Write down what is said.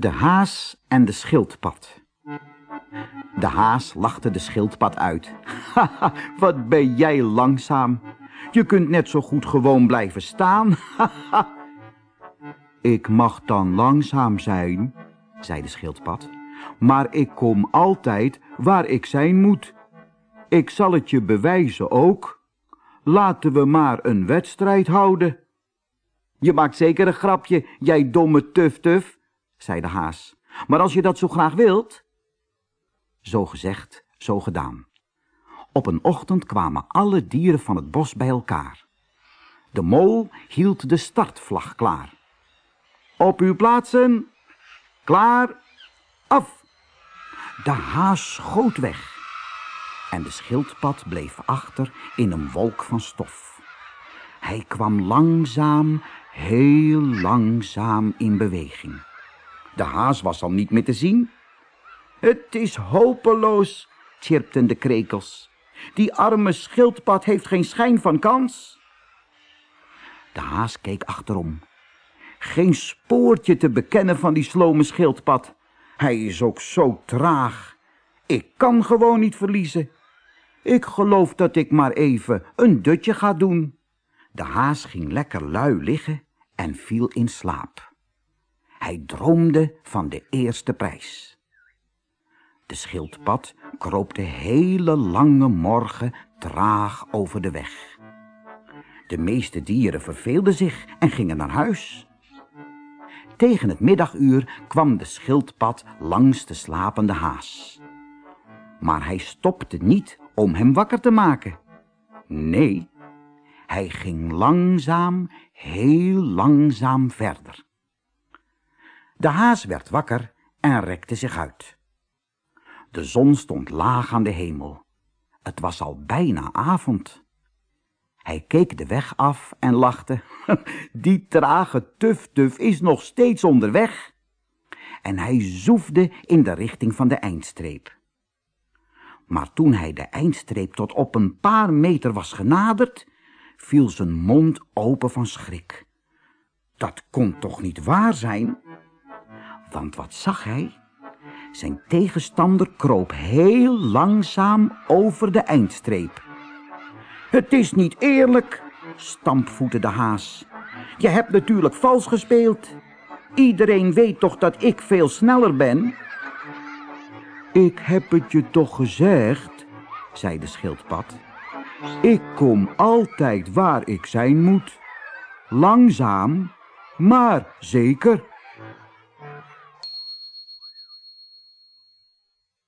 De haas en de schildpad. De haas lachte de schildpad uit. Haha, wat ben jij langzaam. Je kunt net zo goed gewoon blijven staan. Ik mag dan langzaam zijn, zei de schildpad, maar ik kom altijd waar ik zijn moet. Ik zal het je bewijzen ook. Laten we maar een wedstrijd houden. Je maakt zeker een grapje, jij domme tuf-tuf, zei de haas. Maar als je dat zo graag wilt... Zo gezegd, zo gedaan. Op een ochtend kwamen alle dieren van het bos bij elkaar. De mol hield de startvlag klaar. Op uw plaatsen. Klaar. Af. De haas schoot weg. En de schildpad bleef achter in een wolk van stof. Hij kwam langzaam, heel langzaam in beweging. De haas was al niet meer te zien. Het is hopeloos, chirpten de krekels. Die arme schildpad heeft geen schijn van kans. De haas keek achterom. Geen spoortje te bekennen van die slome schildpad. Hij is ook zo traag. Ik kan gewoon niet verliezen. Ik geloof dat ik maar even een dutje ga doen. De haas ging lekker lui liggen en viel in slaap. Hij droomde van de eerste prijs. De schildpad kroop de hele lange morgen traag over de weg. De meeste dieren verveelden zich en gingen naar huis. Tegen het middaguur kwam de schildpad langs de slapende haas. Maar hij stopte niet om hem wakker te maken. Nee, hij ging langzaam, heel langzaam verder. De haas werd wakker en rekte zich uit. De zon stond laag aan de hemel. Het was al bijna avond. Hij keek de weg af en lachte. Die trage tuf-tuf is nog steeds onderweg. En hij zoefde in de richting van de eindstreep. Maar toen hij de eindstreep tot op een paar meter was genaderd, viel zijn mond open van schrik. Dat kon toch niet waar zijn? Want wat zag hij? Zijn tegenstander kroop heel langzaam over de eindstreep. Het is niet eerlijk, stampvoette de haas. Je hebt natuurlijk vals gespeeld. Iedereen weet toch dat ik veel sneller ben? Ik heb het je toch gezegd, zei de schildpad. Ik kom altijd waar ik zijn moet. Langzaam, maar zeker.